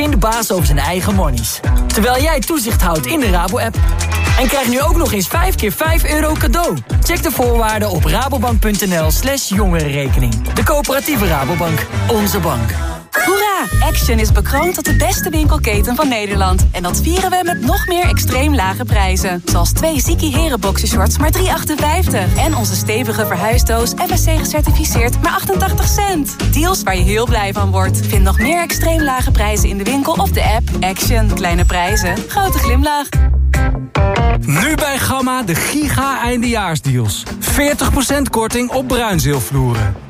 kind baas over zijn eigen monies. Terwijl jij toezicht houdt in de Rabo-app. En krijg nu ook nog eens 5 keer 5 euro cadeau. Check de voorwaarden op rabobank.nl slash jongerenrekening. De coöperatieve Rabobank. Onze bank. Hoera! Action is bekroond tot de beste winkelketen van Nederland. En dat vieren we met nog meer extreem lage prijzen. Zoals twee Ziki Heren boxershorts maar 3,58. En onze stevige verhuisdoos FSC gecertificeerd maar 88 cent. Deals waar je heel blij van wordt. Vind nog meer extreem lage prijzen in de winkel of de app. Action. Kleine prijzen. Grote glimlach. Nu bij Gamma de giga eindejaarsdeals. 40% korting op bruinzeelvloeren.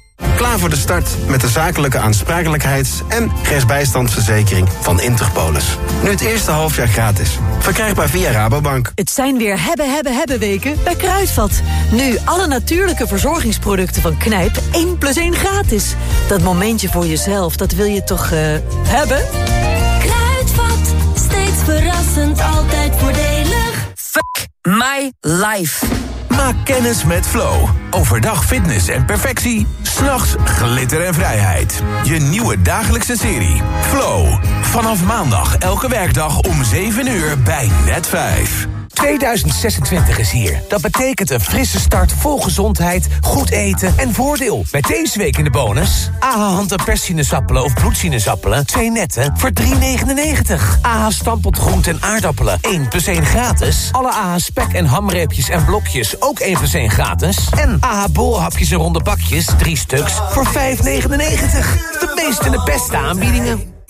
Klaar voor de start met de zakelijke aansprakelijkheids- en rechtsbijstandsverzekering van Interpolis. Nu het eerste halfjaar gratis. Verkrijgbaar via Rabobank. Het zijn weer hebben, hebben, hebben weken bij Kruidvat. Nu alle natuurlijke verzorgingsproducten van Knijp 1 plus 1 gratis. Dat momentje voor jezelf, dat wil je toch eh, hebben? Kruidvat, steeds verrassend, altijd voordelig. Fuck my life. Maak kennis met Flow. Overdag fitness en perfectie. S'nachts glitter en vrijheid. Je nieuwe dagelijkse serie. Flow. Vanaf maandag elke werkdag om 7 uur bij Net 5. 2026 is hier. Dat betekent een frisse start vol gezondheid, goed eten en voordeel. Met deze week in de bonus... AH hand- en perssinezappelen of bloedsinezappelen... 2 netten voor 3,99. AH stampot groente en aardappelen 1 plus 1 gratis. Alle AH spek en hamreepjes en blokjes ook 1 plus 1 gratis. En AH bolhapjes en ronde bakjes 3 stuks voor 5,99. De meeste en de beste aanbiedingen.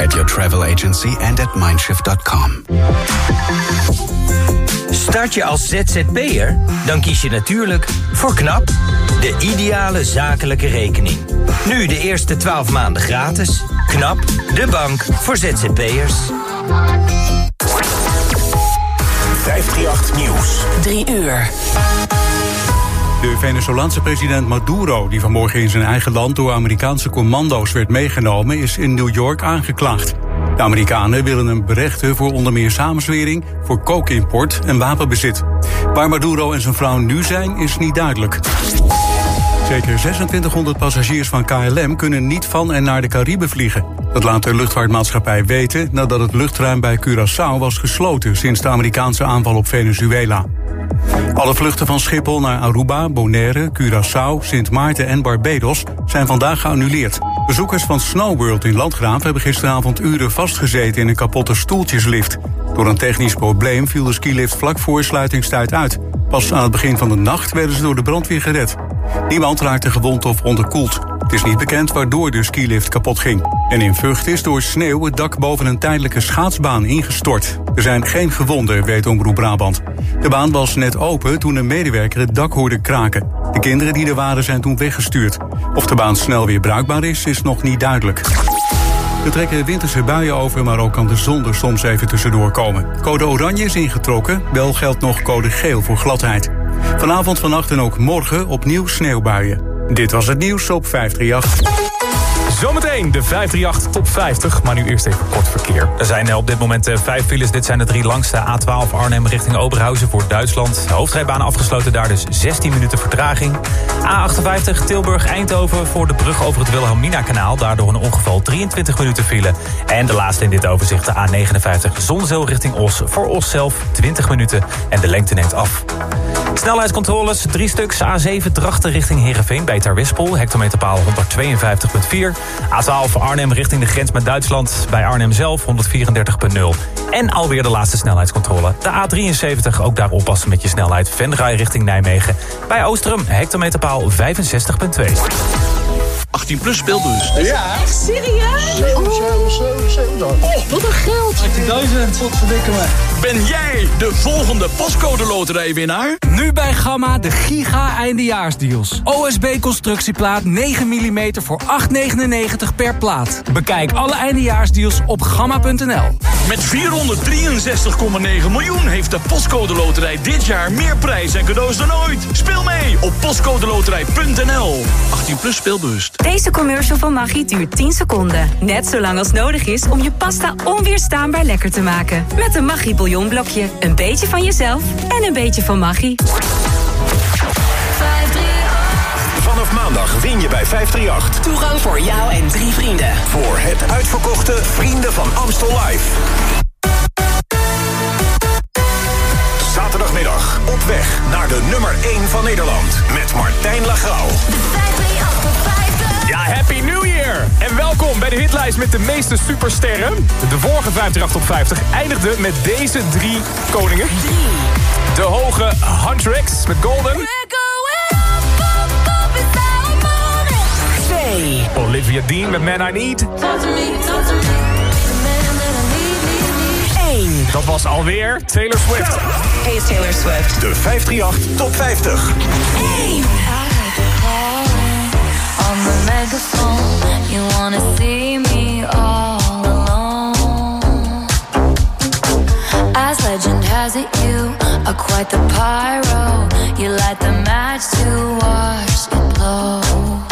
At your travel agency and at mindshift.com. Start je als ZZP'er? Dan kies je natuurlijk voor KNAP, de ideale zakelijke rekening. Nu de eerste 12 maanden gratis. KNAP, de bank voor ZZP'ers. 538 Nieuws. 3 uur. De Venezolaanse president Maduro, die vanmorgen in zijn eigen land door Amerikaanse commando's werd meegenomen, is in New York aangeklaagd. De Amerikanen willen hem berechten voor onder meer samenzwering, voor kookimport en wapenbezit. Waar Maduro en zijn vrouw nu zijn, is niet duidelijk. Zeker 2600 passagiers van KLM kunnen niet van en naar de Cariben vliegen. Dat laat de luchtvaartmaatschappij weten nadat het luchtruim bij Curaçao was gesloten sinds de Amerikaanse aanval op Venezuela. Alle vluchten van Schiphol naar Aruba, Bonaire, Curaçao, Sint Maarten en Barbados zijn vandaag geannuleerd. Bezoekers van Snowworld in Landgraaf hebben gisteravond uren vastgezeten in een kapotte stoeltjeslift. Door een technisch probleem viel de skilift vlak voor sluitingstijd uit. Pas aan het begin van de nacht werden ze door de brandweer gered. Niemand raakte gewond of onderkoeld. Het is niet bekend waardoor de skilift kapot ging. En in Vught is door sneeuw het dak boven een tijdelijke schaatsbaan ingestort. Er zijn geen gewonden, weet Omroep Brabant. De baan was net open toen een medewerker het dak hoorde kraken. De kinderen die er waren zijn toen weggestuurd. Of de baan snel weer bruikbaar is, is nog niet duidelijk. Er trekken winterse buien over, maar ook kan de zon er soms even tussendoor komen. Code oranje is ingetrokken, wel geldt nog code geel voor gladheid. Vanavond, vannacht en ook morgen opnieuw sneeuwbuien. Dit was het nieuws op 538. Zometeen de 538 top 50, maar nu eerst even kort verkeer. Er zijn eh, op dit moment eh, vijf files. Dit zijn de drie langste. A12 Arnhem richting Oberhausen voor Duitsland. De hoofdrijbaan afgesloten, daar dus 16 minuten vertraging. A58 Tilburg-Eindhoven voor de brug over het Wilhelmina-kanaal. Daardoor een ongeval 23 minuten file. En de laatste in dit overzicht, de A59 Zonzeel richting Os. Voor Os zelf 20 minuten en de lengte neemt af. Snelheidscontroles, drie stuks. A7 Drachten richting Heerenveen bij Terwispel. Hectometerpaal 152,4. A12 Arnhem richting de grens met Duitsland. Bij Arnhem zelf 134,0. En alweer de laatste snelheidscontrole. De A73, ook daar oppassen met je snelheid. Venray richting Nijmegen. Bij Oostrum, hectometerpaal 65,2. 18 plus speelbus. Ja. Echt serieus? 7, 7, 7, 7, Oh, wat een geld. 18.000, wat verdikken me. Ben jij de volgende pascode loterijwinnaar? Nu bij Gamma de giga eindejaarsdeals. OSB constructieplaat 9 mm voor 8,99 per plaat. Bekijk alle eindejaarsdeals op gamma.nl. Met 463,9 miljoen heeft de Postcode Loterij dit jaar meer prijs en cadeaus dan ooit. Speel mee op postcodeloterij.nl. 18 plus speelbewust. Deze commercial van Maggi duurt 10 seconden. Net zo lang als nodig is om je pasta onweerstaanbaar lekker te maken. Met een Maggi bouillonblokje. Een beetje van jezelf en een beetje van Maggi. Vanaf maandag win je bij 538. Toegang voor jou en drie vrienden. Voor het uitverkochte Vrienden van Amstel Live. Zaterdagmiddag op weg naar de nummer 1 van Nederland. Met Martijn Lagrouw. Ja, Happy New Year! En welkom bij de hitlijst met de meeste supersterren. De vorige 538 op 50 eindigde met deze drie koningen. De hoge Huntrix met Golden. 2. Olivia Dean met Man I Need. 1. Dat was alweer Taylor Swift. Hey, Taylor Swift. De 538 top 50. 1. On the megaphone, you wanna see me all alone. As legend has it, you are quite the pyro. You light the match to watch it blow.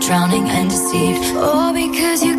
Drowning and deceived, all because you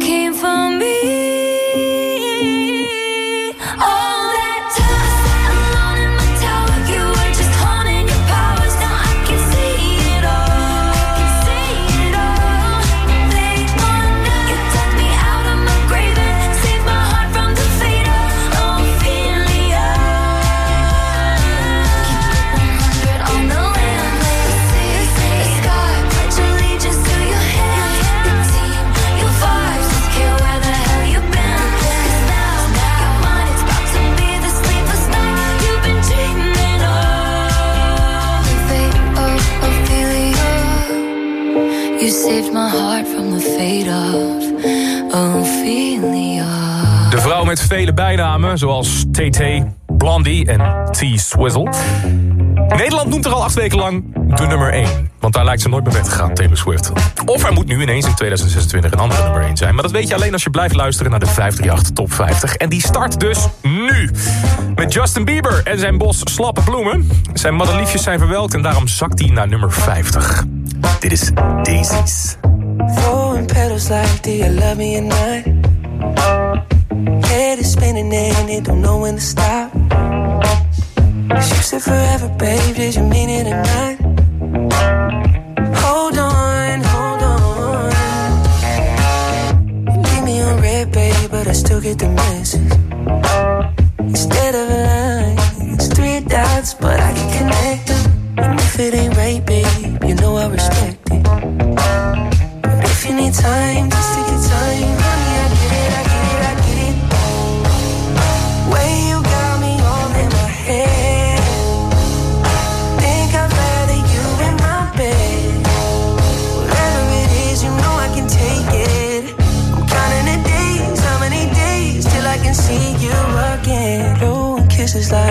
bijnamen, zoals TT, Blondie en T-Swizzle. Nederland noemt er al acht weken lang de nummer 1. Want daar lijkt ze nooit meer weg te gaan, Taylor Swift. Of er moet nu ineens in 2026 een andere nummer 1 zijn. Maar dat weet je alleen als je blijft luisteren naar de 538 Top 50. En die start dus nu. Met Justin Bieber en zijn bos slappe bloemen. Zijn madeliefjes zijn verwelkt en daarom zakt hij naar nummer 50. Dit is Daisies. Throwing petals like, do you me not? Is spinning and it don't know when to stop. Cause You said forever, babe, did you mean it or not? Hold on, hold on. You leave me on red, babe, but I still get the message. Instead of a line, it's three dots, but I can connect them. And if it ain't right, babe, you know I respect it. But if you need time, just take your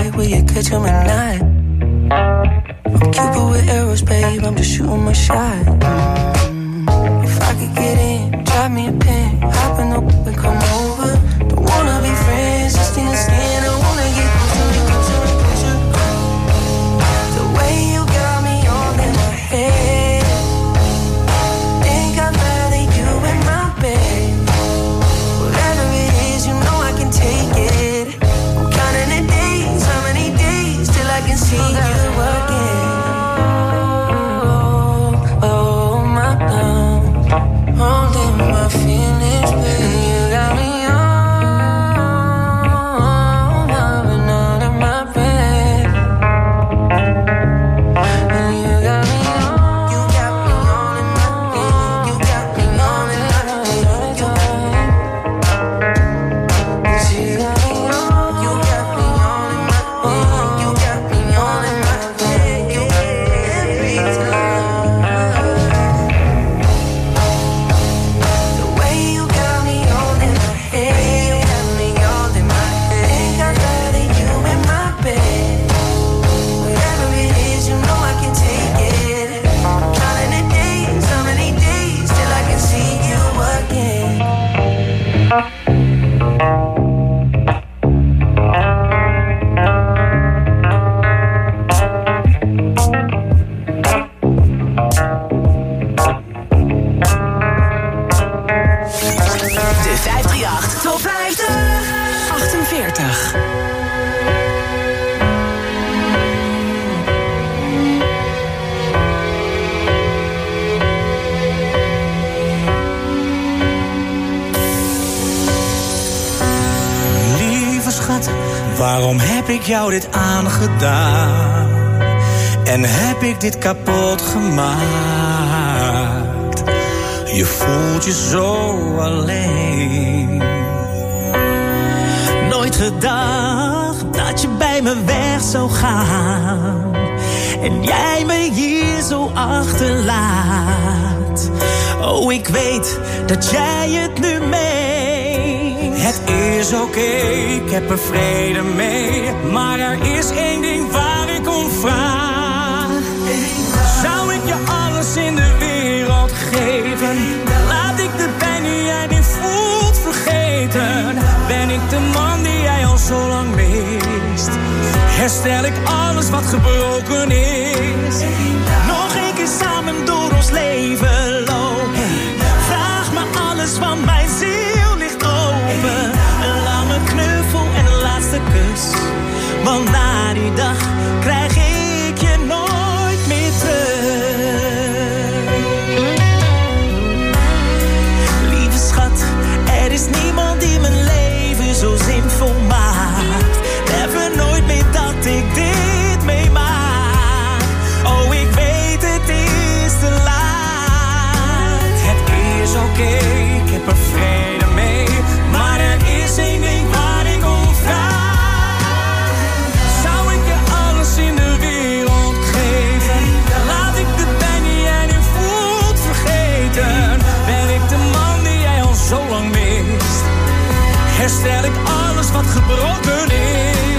like, will you catch 'em or night. I'm Cupid with arrows, babe. I'm just shooting my shot. Waarom heb ik jou dit aangedaan? En heb ik dit kapot gemaakt? Je voelt je zo alleen. Nooit gedacht dat je bij me weg zou gaan. En jij me hier zo achterlaat. Oh, ik weet dat jij het nu. Het is oké, ik heb er vrede mee. Maar er is één ding waar ik om vraag. Zou ik je alles in de wereld geven? Laat ik de pijn die jij nu voelt vergeten. Ben ik de man die jij al zo lang mist? Herstel ik alles wat gebroken is? Nog één keer samen door ons leven lopen. Vraag me alles van mijn ziel kus. Want Herstel ik alles wat gebroken is?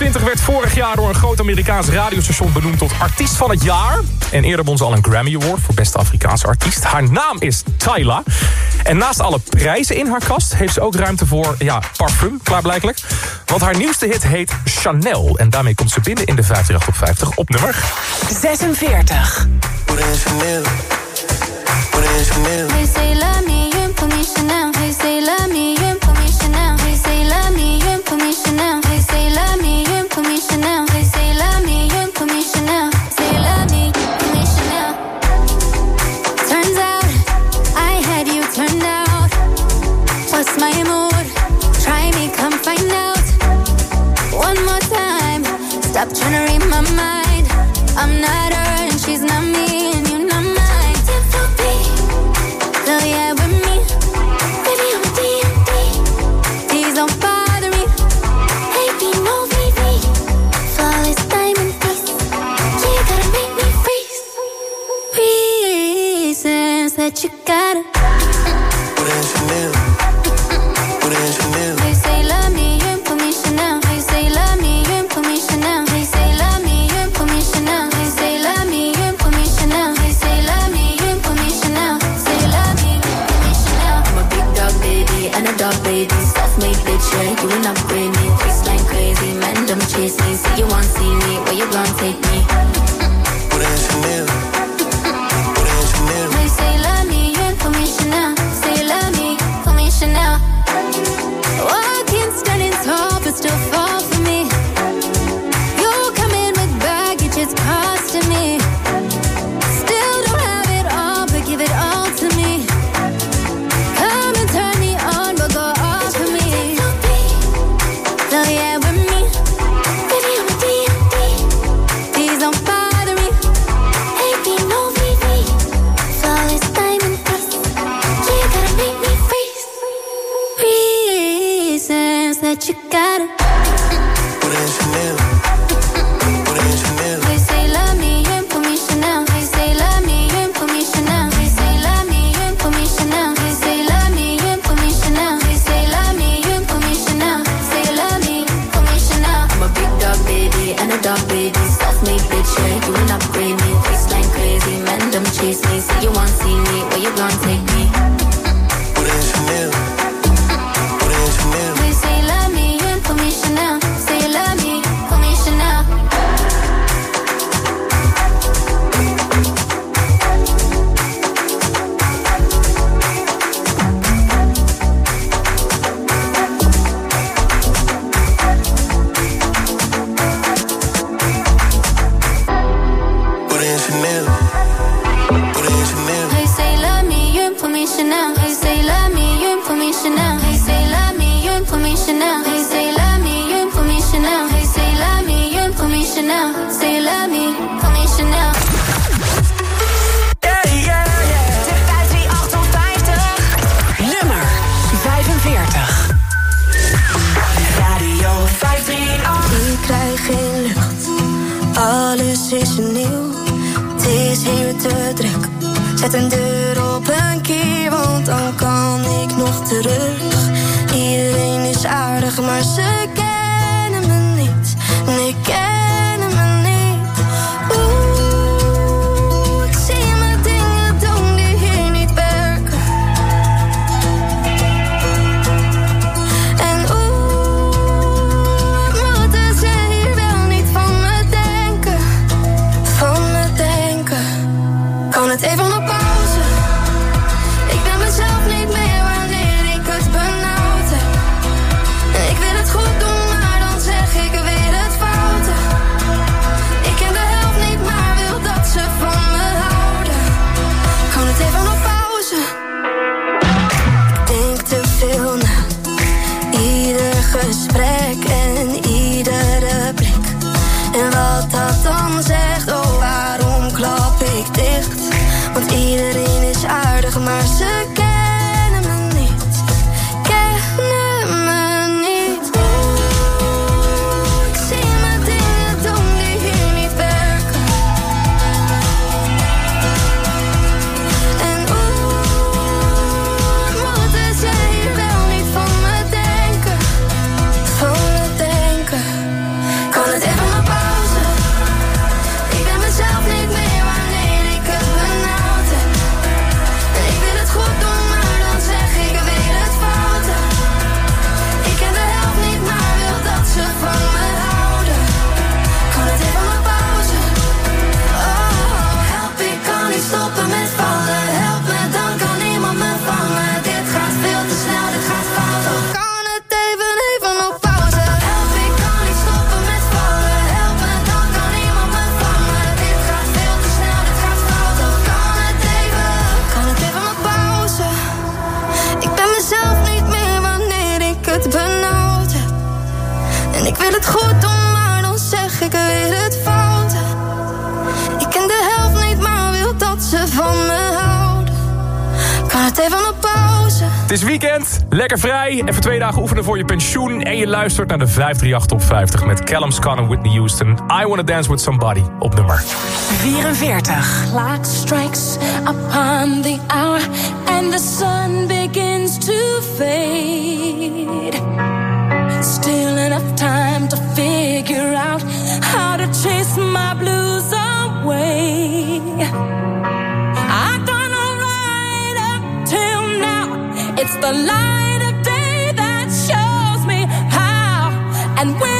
20 werd vorig jaar door een groot Amerikaans radiostation benoemd tot artiest van het jaar. En eerder won ze al een Grammy Award voor beste Afrikaanse artiest. Haar naam is Tyla. En naast alle prijzen in haar kast heeft ze ook ruimte voor ja, parfum, klaarblijkelijk. Want haar nieuwste hit heet Chanel. En daarmee komt ze binnen in de 50 op 50 op nummer 46. trying to read my mind. I'm not a straight, you not brainy. Twist like crazy, man, don't chase me. See you want see me, where you gonna take me? mezelf niet meer wanneer ik het benauwd heb. En ik wil het goed doen, maar dan zeg ik weer het fout. Ik ken de helft niet, maar wil dat ze van me houden. Kan het even op pauze. Het is weekend, lekker vrij. Even twee dagen oefenen voor je pensioen. En je luistert naar de 538 op 50 met Callum Scott en Whitney Houston. I Wanna Dance With Somebody op nummer 44. Clock strikes upon the hour. And the sun begins to fade. Still enough time to figure out how to chase my blues away. I've done alright up till now. It's the light of day that shows me how. And when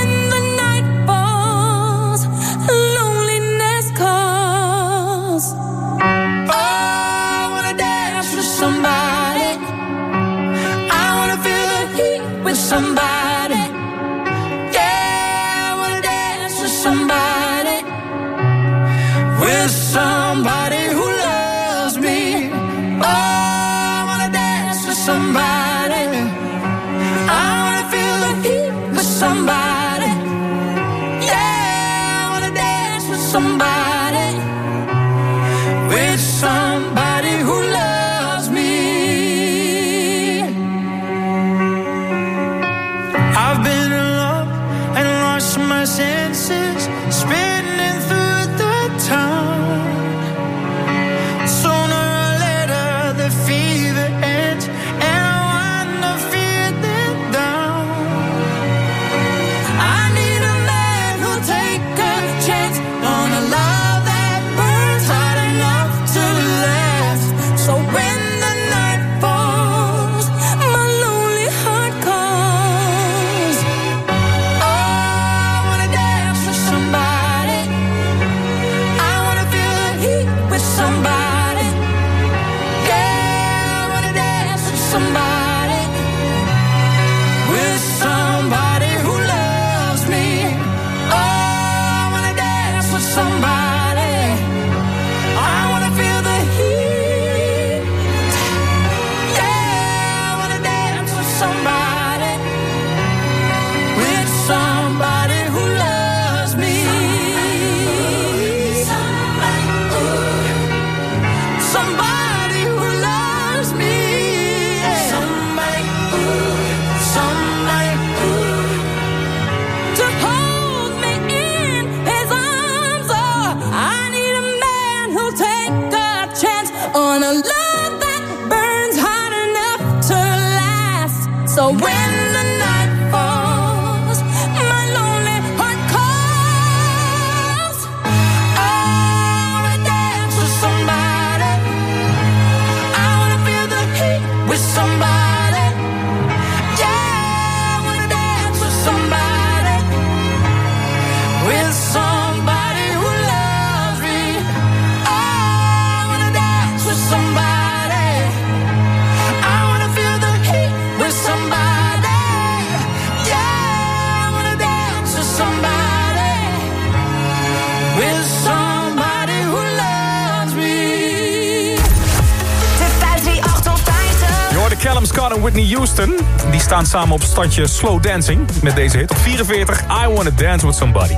Whitney Houston. Die staan samen op standje Slow Dancing met deze hit. Op 44, I Wanna Dance With Somebody.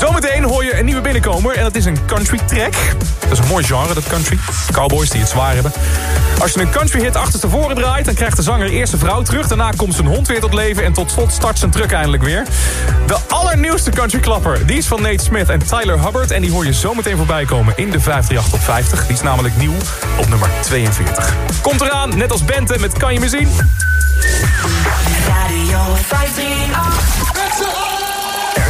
Zometeen hoor je een nieuwe binnenkomer en dat is een country track. Dat is een mooi genre, dat country. Cowboys die het zwaar hebben. Als je een country hit achterstevoren draait... dan krijgt de zanger eerst zijn vrouw terug. Daarna komt zijn hond weer tot leven. En tot slot start zijn truck eindelijk weer. De allernieuwste country klapper. Die is van Nate Smith en Tyler Hubbard. En die hoor je zometeen voorbij komen in de 538 op 50. Die is namelijk nieuw op nummer 42. Komt eraan, net als Bente met Kan je me zien? Radio 538.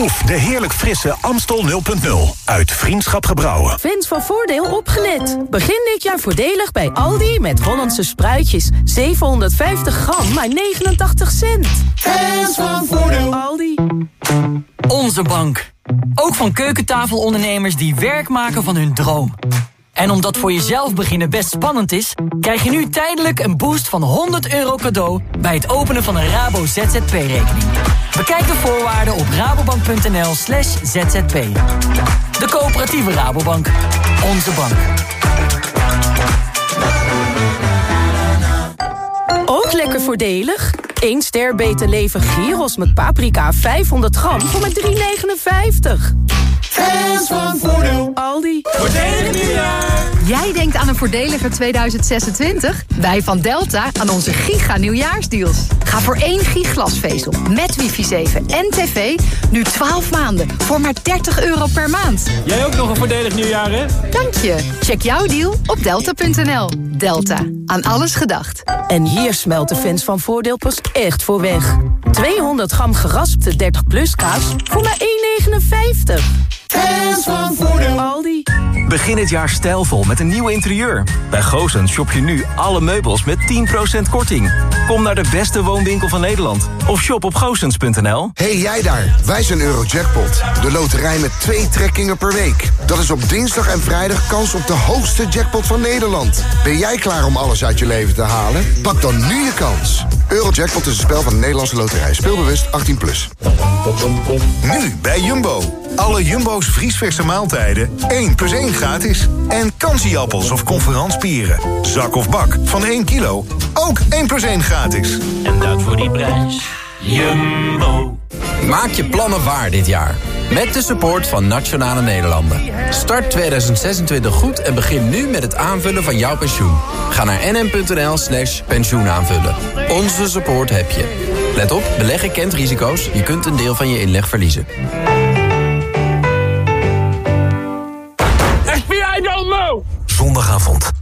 Proef de heerlijk frisse Amstel 0.0 uit Vriendschap Gebrouwen. Fans van Voordeel opgelet. Begin dit jaar voordelig bij Aldi met Hollandse spruitjes. 750 gram, maar 89 cent. Fans van Voordeel. Aldi. Onze bank. Ook van keukentafelondernemers die werk maken van hun droom. En omdat voor jezelf beginnen best spannend is... krijg je nu tijdelijk een boost van 100 euro cadeau... bij het openen van een Rabo ZZP-rekening. Bekijk de voorwaarden op rabobank.nl slash zzp. De coöperatieve Rabobank. Onze bank. Ook lekker voordelig. 1 ster beter leven gyros met paprika 500 gram voor maar 3,59. Fans van Voordeel. Aldi. Voordelig nieuwjaar. Jij denkt aan een voordeliger 2026? Wij van Delta aan onze giga nieuwjaarsdeals. Ga voor één giglasvezel met wifi 7 en tv nu 12 maanden voor maar 30 euro per maand. Jij ook nog een voordelig nieuwjaar, hè? Dank je. Check jouw deal op delta.nl. Delta. Aan alles gedacht. En hier smelt de fans van Voordeel pas echt voor weg. 200 gram geraspte 30 plus kaas voor maar 1,59. Fans van Voordeel. Aldi. Begin het jaar stijlvol met een nieuw interieur. Bij Goosens shop je nu alle meubels met 10% korting. Kom naar de beste woonwinkel van Nederland. Of shop op goosens.nl. Hey jij daar, wij zijn Eurojackpot. De loterij met twee trekkingen per week. Dat is op dinsdag en vrijdag kans op de hoogste jackpot van Nederland. Ben jij klaar om alles uit je leven te halen? Pak dan nu je kans. Eurojackpot is een spel van de Nederlandse loterij. Speelbewust 18+. Plus. Nu bij Jumbo. Alle Jumbo's vriesverse maaltijden 1 plus 1 gratis. En kansieappels of conferanspieren. Zak of bak van 1 kilo. Ook 1 plus 1 gratis. En dat voor die prijs. Jumbo. Maak je plannen waar dit jaar. Met de support van Nationale Nederlanden. Start 2026 goed en begin nu met het aanvullen van jouw pensioen. Ga naar nm.nl slash pensioenaanvullen. Onze support heb je. Let op, beleggen kent risico's. Je kunt een deel van je inleg verliezen.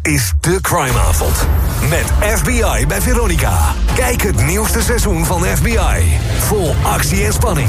Is de crimeavond. Met FBI bij Veronica. Kijk het nieuwste seizoen van FBI. Vol actie en spanning.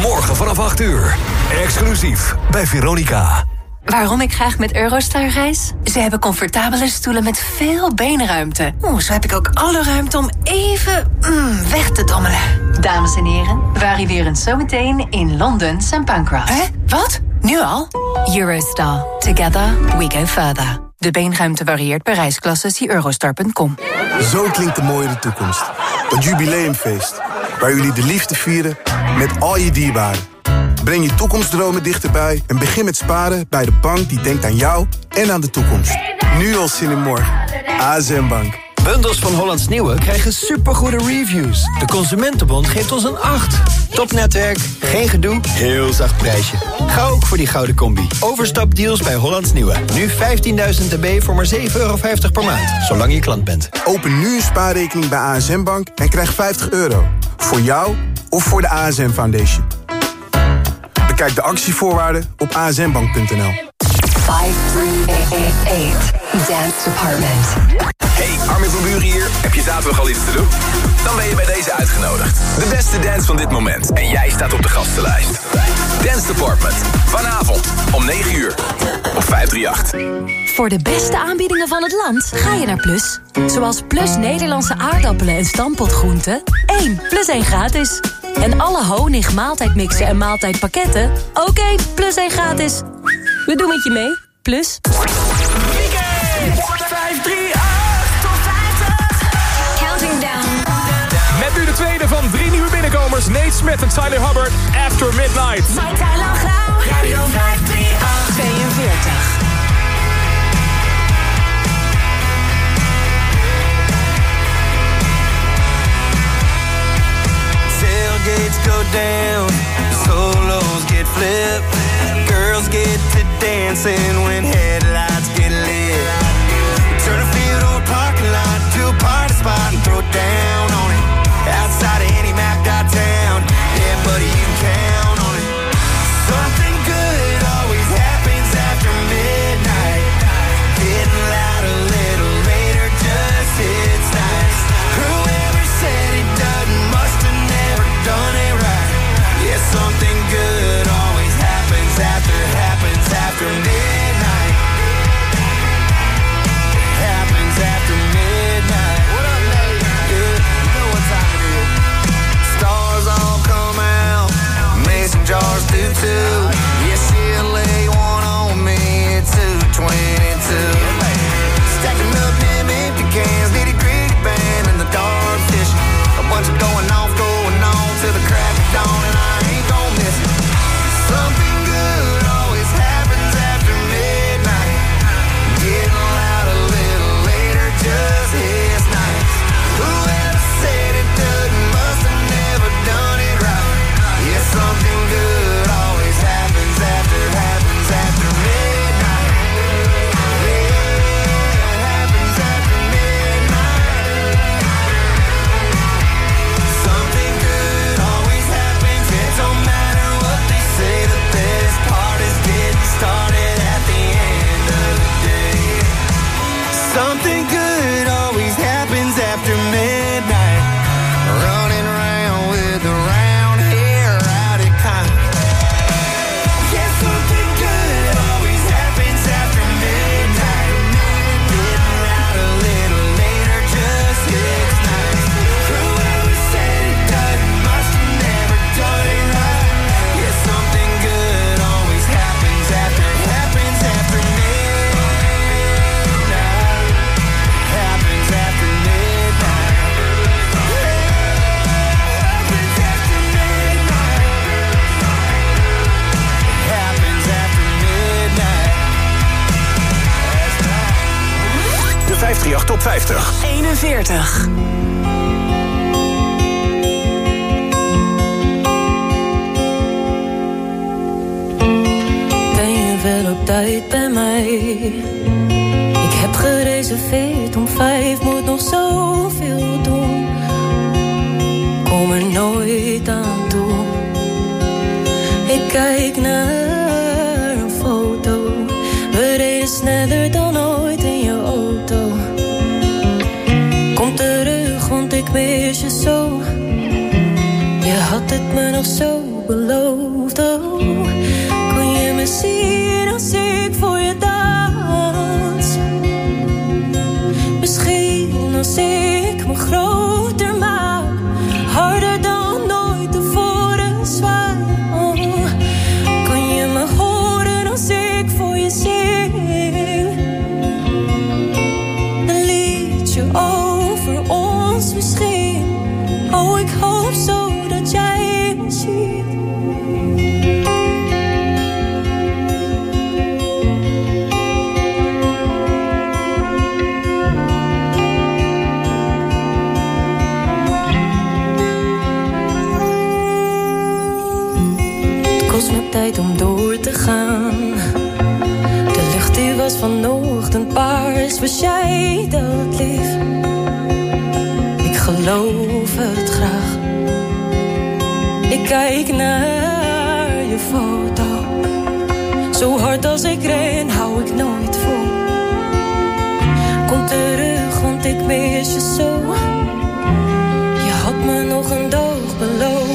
Morgen vanaf 8 uur. Exclusief bij Veronica. Waarom ik graag met Eurostar reis? Ze hebben comfortabele stoelen met veel beenruimte. Oeh, zo heb ik ook alle ruimte om even mm, weg te dommelen. Dames en heren, we arriveren zometeen in Londen St. Pancras. Hè? Wat? Nu al? Eurostar. Together we go further. De beenruimte varieert per reisklasse. Zie eurostar.com. Zo klinkt de mooie toekomst. Dat jubileumfeest. Waar jullie de liefde vieren met al je dierbaren. Breng je toekomstdromen dichterbij en begin met sparen bij de bank die denkt aan jou en aan de toekomst. Nu al zin in morgen. ASM Bank. Bundels van Hollands Nieuwe krijgen supergoede reviews. De Consumentenbond geeft ons een 8. Topnetwerk, geen gedoe, heel zacht prijsje. Ga ook voor die gouden combi. Overstapdeals bij Hollands Nieuwe. Nu 15.000 dB voor maar 7,50 euro per maand. Zolang je klant bent. Open nu een spaarrekening bij ASM Bank en krijg 50 euro. Voor jou of voor de ASM Foundation. Bekijk de actievoorwaarden op asmbank.nl. 5388 Dance Department. Hey, Armin van Buren hier. Heb je zaterdag al iets te doen? Dan ben je bij deze uitgenodigd. De beste dance van dit moment. En jij staat op de gastenlijst. Dance Department. Vanavond om 9 uur. Op 538. Voor de beste aanbiedingen van het land ga je naar Plus. Zoals Plus Nederlandse aardappelen en stampotgroenten. 1 plus 1 gratis. En alle honig, maaltijdmixen en maaltijdpakketten. Ook 1 plus 1 gratis. We doen het je mee. Plus. Met nu de tweede van drie nieuwe binnenkomers. Nate Smith en Tyler Hubbard, After Midnight. Radio 538. 42. Tailgates go down, solos get flipped, girls get to dancing when headlights get lit. Turn a field or parking lot to a party spot and throw down on it. Outside of any map downtown, yeah, buddy, you can to ons misschien. Oh, ik hoop zo dat jij me ziet. tijd om door te gaan. De lucht die was vanochtend paars, was jij dat lief? geloof het graag. Ik kijk naar je foto. Zo hard als ik ren, hou ik nooit vol. Kom terug, want ik mis je zo. Je had me nog een dag beloofd.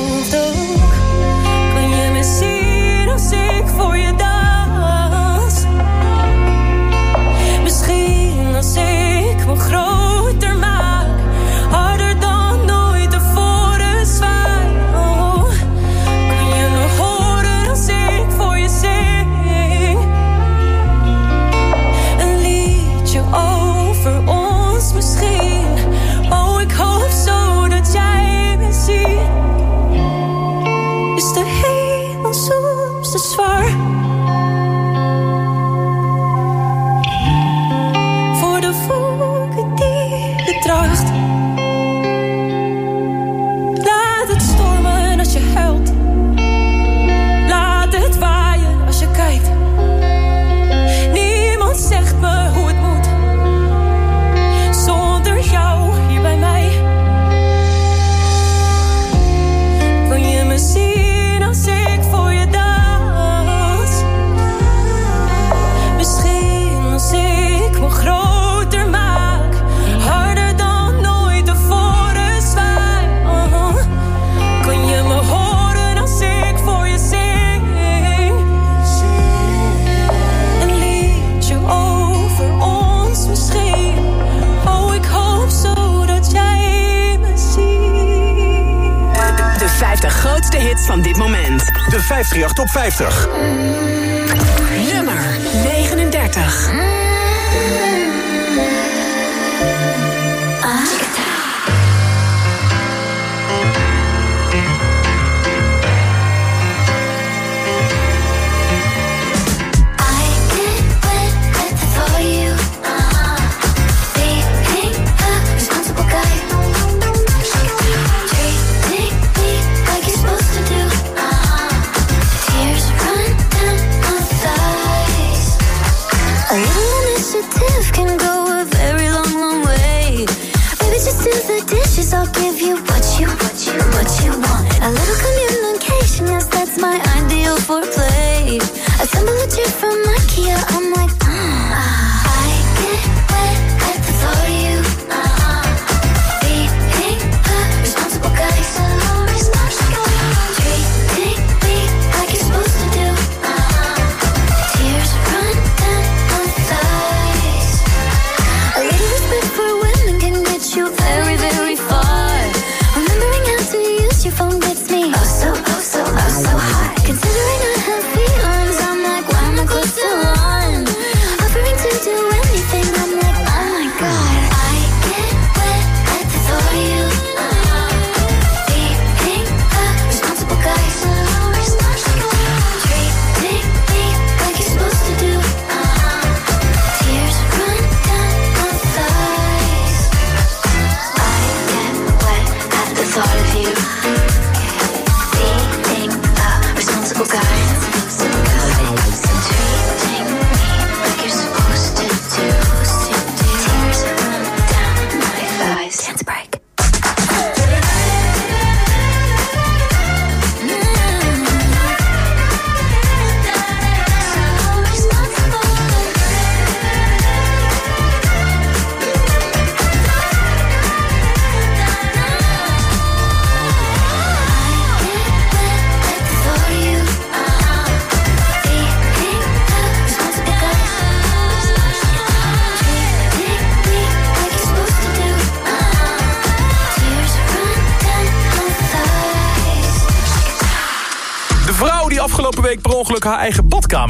538 op 50. Nummer 39.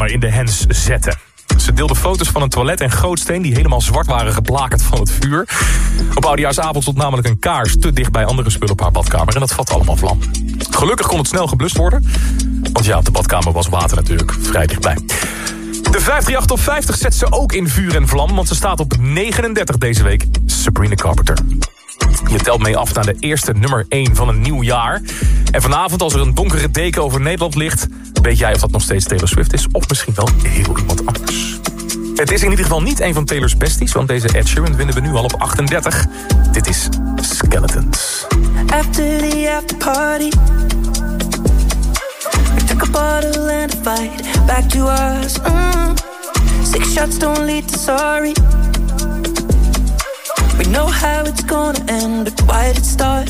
In de hens zetten. Ze deelde foto's van een toilet en gootsteen die helemaal zwart waren geblakerd van het vuur. Op oudejaarsavond stond namelijk een kaars te dicht bij andere spullen op haar badkamer en dat vatte allemaal vlam. Gelukkig kon het snel geblust worden, want ja, op de badkamer was water natuurlijk vrij dichtbij. De 538 top 50 zet ze ook in vuur en vlam, want ze staat op 39 deze week. Sabrina Carpenter. Je telt mee af naar de eerste nummer 1 van een nieuw jaar. En vanavond, als er een donkere deken over Nederland ligt... weet jij of dat nog steeds Taylor Swift is... of misschien wel heel iemand anders. Het is in ieder geval niet een van Taylor's besties... want deze Ed Sheeran vinden we nu al op 38. Dit is Skeletons. After the after party We took a bottle and a fight Back to us mm. Six shots don't lead to sorry We know how it's gonna end, but why it start?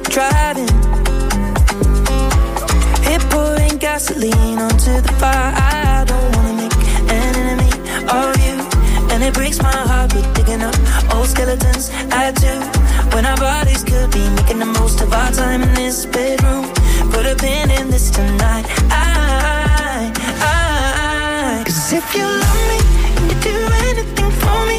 cliff we kept driving. Hit pouring gasoline onto the fire. I don't wanna make an enemy of you. And it breaks my heart with digging up old skeletons. I do. When our bodies could be making the most of our time in this bedroom. Put a pin in this tonight. I, I, cause if you love me you do anything for me,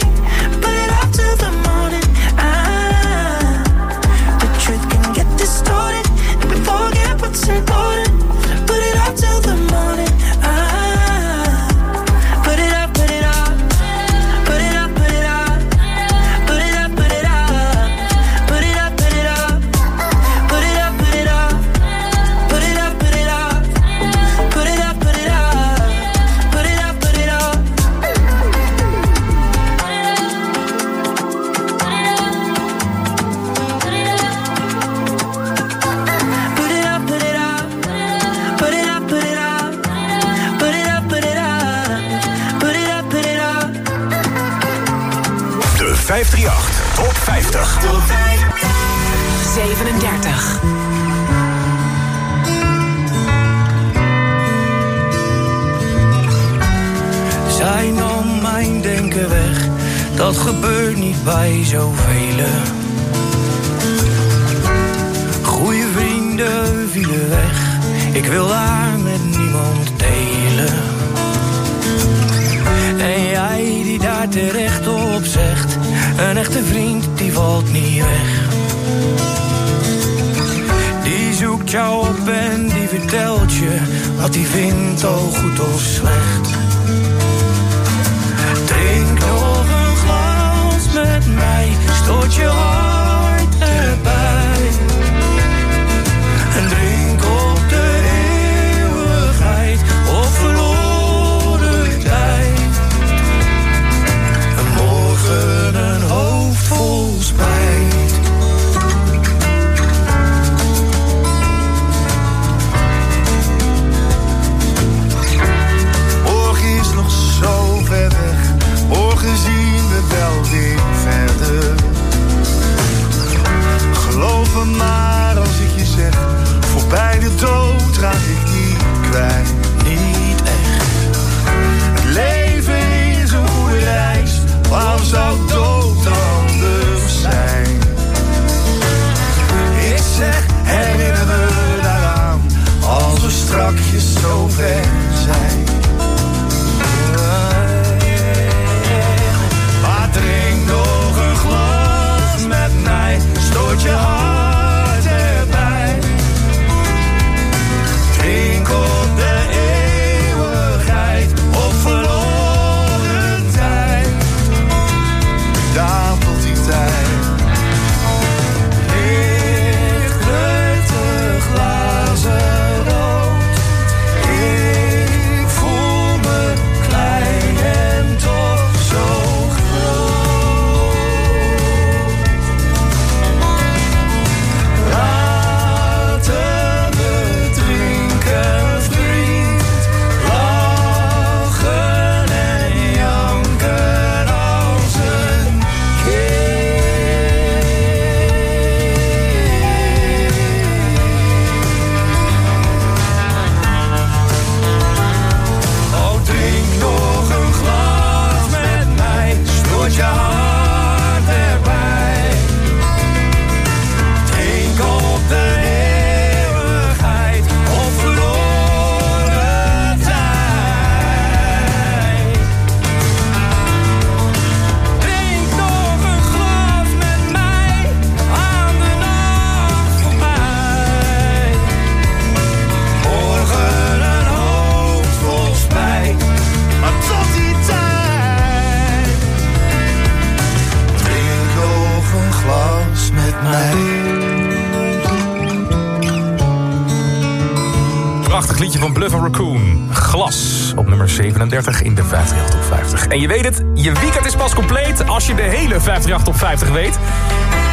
liedje van Bluff Raccoon. Glas op nummer 37 in de 538 top 50. En je weet het, je weekend is pas compleet als je de hele 538 top 50 weet.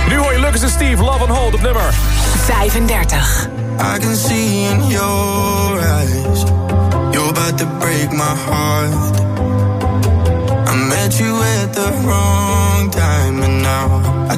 Nu hoor je Lucas en Steve, Love and Hold op nummer 35. I can see in your eyes You're about to break my heart I met you at the wrong time And now I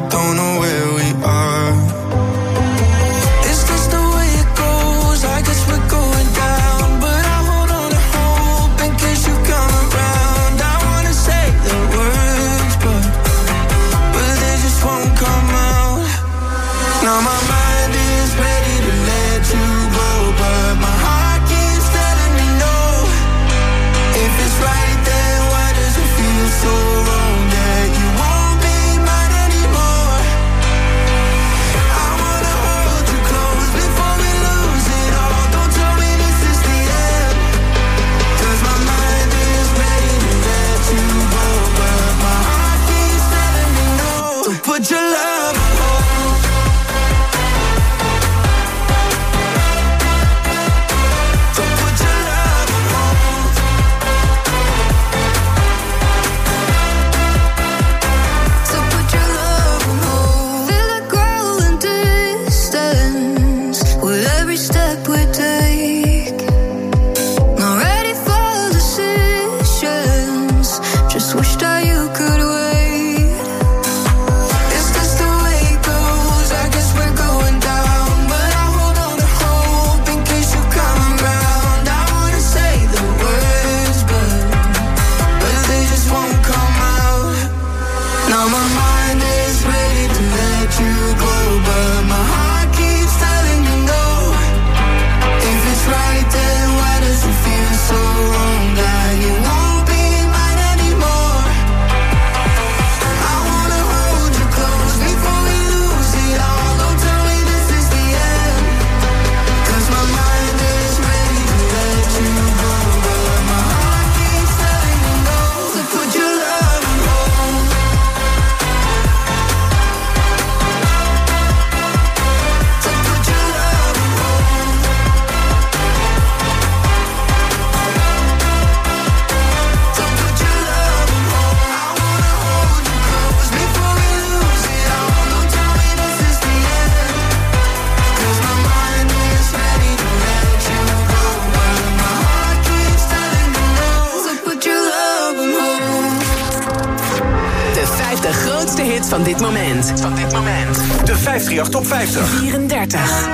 top 50. 34.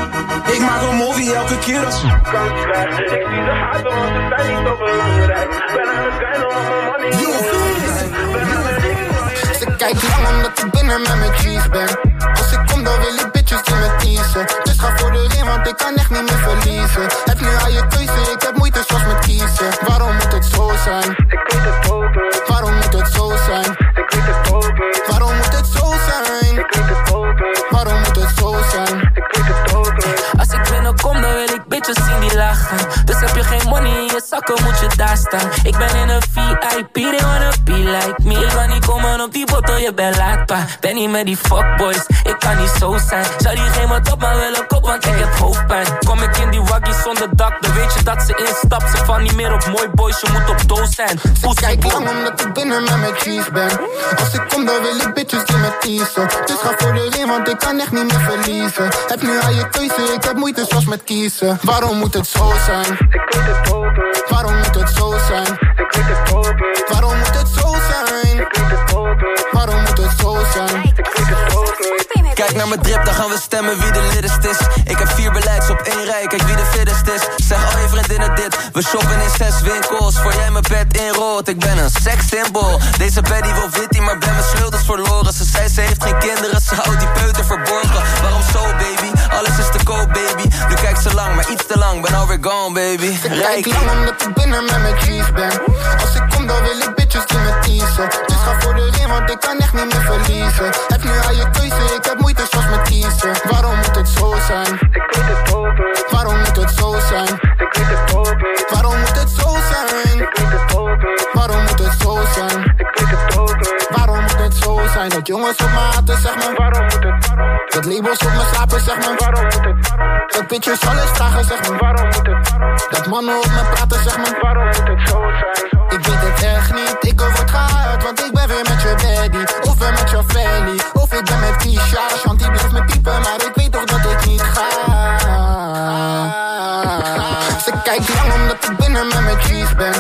Ik maak een movie elke keer als Ben niet met die fuckboys, ik kan niet zo zijn. Zou die geen wat op, maar willen kop, want ik heb hoofdpijn. Kom ik in die waggie zonder dak, dan weet je dat ze instapt. Ze van niet meer op mooi boys, je moet op doos zijn. Ze kijkt lang omdat ik binnen met mijn cheese ben. Als ik kom, dan wil ik bitches die me teasen. Dus ga voor de ring, want ik kan echt niet meer verliezen. Heb nu aan je keuze, ik heb moeite soms met kiezen. Waarom moet het zo zijn? Ik weet het ook. Waarom moet het zo zijn? Ik weet het ook. Waarom moet het zo zijn? Waarom moet het zo zijn? Kijk naar mijn drip, dan gaan we stemmen wie de liddest is. Ik heb vier beleids op één rij, kijk wie de fittest is. Zeg al je vriendinnen dit, we shoppen in zes winkels. Voor jij mijn bed inrolt, ik ben een sekssymbool. Deze baddie wil witty, maar ben mijn sleutels verloren. Ze zei ze heeft geen kinderen, ze houdt die peuter verborgen. Waarom zo, baby? Alles is te koop, baby. Nu kijkt ze lang, maar iets te lang, ben alweer gone, baby. Ze Rijk kijkt lang omdat ik binnen met mijn cheese ben. Als ik kom, dan wil ik bitches die me teasen. Dus ga voor de ring, want ik kan echt niet meer verliezen. Heb nu aan je keuze, ik heb moeite soms met kiezen. Waarom moet het zo zijn? Ik weet het ook. Waarom moet het zo zijn? Ik weet het ook. Waarom Ook zijn? Dat jongens op maten zeg maar. Waarom moet het? Dat labels op me slapen, zeg me waarom moet het? Dat bitches alles vragen, zeg me waarom moet het? Dat mannen op me praten, zeg me waarom moet het zo zijn? Ik weet het echt niet, ik word gehaald, want ik ben weer met je baby. Of weer met je family, of ik ben met Tisha. Shanti blijft me piepen, maar ik weet toch dat ik niet ga. Ze kijkt lang omdat ik binnen met mijn cheese ben.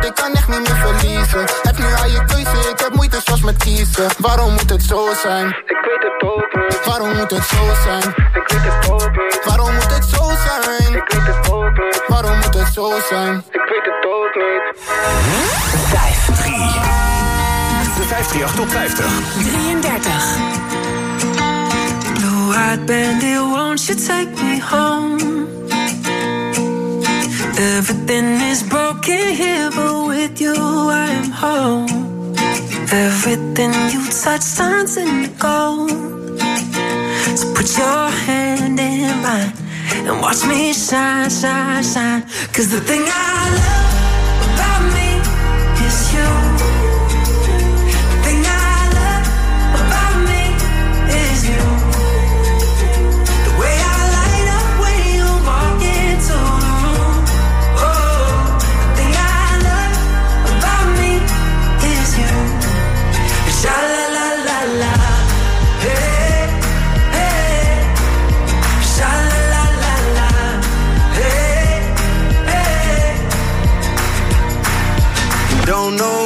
Want ik kan echt niet meer verliezen. Heb nu al je keuze, ik heb moeite zoals met kiezen. Waarom moet het zo zijn? Ik weet het ook niet. Waarom moet het zo zijn? Ik weet het ook niet. Waarom moet het zo zijn? Ik weet het ook niet. Waarom moet het zo zijn? Ik weet het ook niet. 5, 3. De 538 top 50. 33. Blue-eyed bandit, won't you take me home? Everything is broken here, but with you I am home. Everything you touch turns into gold. So put your hand in mine and watch me shine, shine, shine. Cause the thing I love Don't know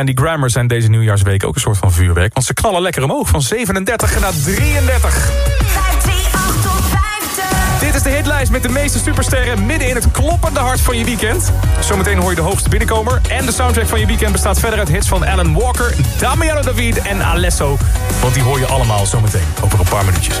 Andy Grammer zijn deze nieuwjaarsweek ook een soort van vuurwerk. Want ze knallen lekker omhoog van 37 naar 33. Dit is de hitlijst met de meeste supersterren midden in het kloppende hart van je weekend. Zometeen hoor je de hoogste binnenkomer. En de soundtrack van je weekend bestaat verder uit hits van Alan Walker, Damiano David en Alesso. Want die hoor je allemaal zometeen over een paar minuutjes.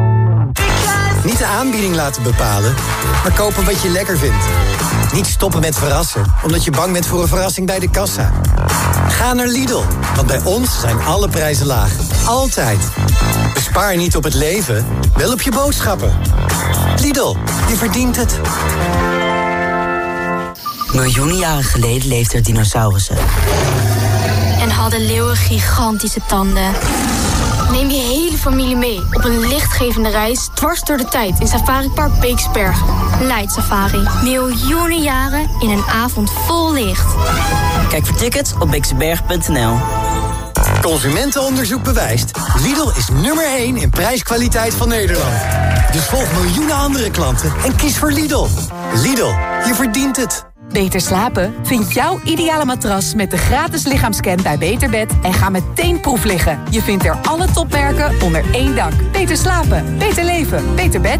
Niet de aanbieding laten bepalen, maar kopen wat je lekker vindt. Niet stoppen met verrassen, omdat je bang bent voor een verrassing bij de kassa. Ga naar Lidl, want bij ons zijn alle prijzen laag. Altijd. Bespaar niet op het leven, wel op je boodschappen. Lidl, je verdient het. Miljoenen jaren geleden leefden er dinosaurussen. En hadden leeuwen gigantische tanden. Neem je hele familie mee op een lichtgevende reis dwars door de tijd in Safari Park Beeksbergen. Light Safari. Miljoenen jaren in een avond vol licht. Kijk voor tickets op beekseberg.nl. Consumentenonderzoek bewijst. Lidl is nummer 1 in prijskwaliteit van Nederland. Dus volg miljoenen andere klanten en kies voor Lidl. Lidl, je verdient het. Beter slapen? Vind jouw ideale matras met de gratis lichaamscan bij Beterbed en ga meteen proef liggen. Je vindt er alle topmerken onder één dak. Beter slapen, beter leven, beter bed.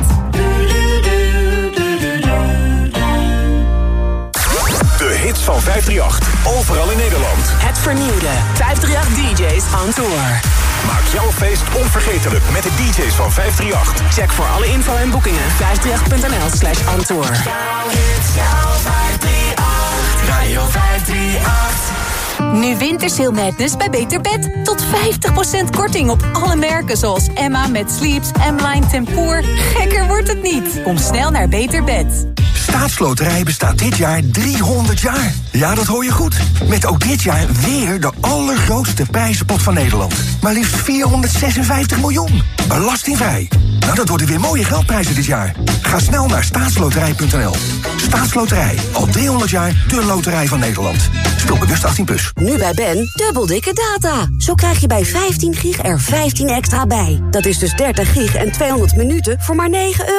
De hits van 538. Overal in Nederland. Het vernieuwde 538 DJ's on tour. Maak jouw feest onvergetelijk met de DJ's van 538. Check voor alle info en boekingen 538.nl slash on tour. Radio 538. Nu Wintersale Madness bij Beter Bed. Tot 50% korting op alle merken zoals Emma met Sleeps, M-Line Tempoor. Gekker wordt het niet. Kom snel naar Beter Bed. Staatsloterij bestaat dit jaar 300 jaar. Ja, dat hoor je goed. Met ook dit jaar weer de allergrootste prijzenpot van Nederland. Maar liefst 456 miljoen. Belastingvrij. Nou, dat worden weer mooie geldprijzen dit jaar. Ga snel naar staatsloterij.nl. Staatsloterij. Al 300 jaar de loterij van Nederland. Speel bewust 18+. Plus. Nu bij Ben, dubbel dikke data. Zo krijg je bij 15 gig er 15 extra bij. Dat is dus 30 gig en 200 minuten voor maar 9 euro.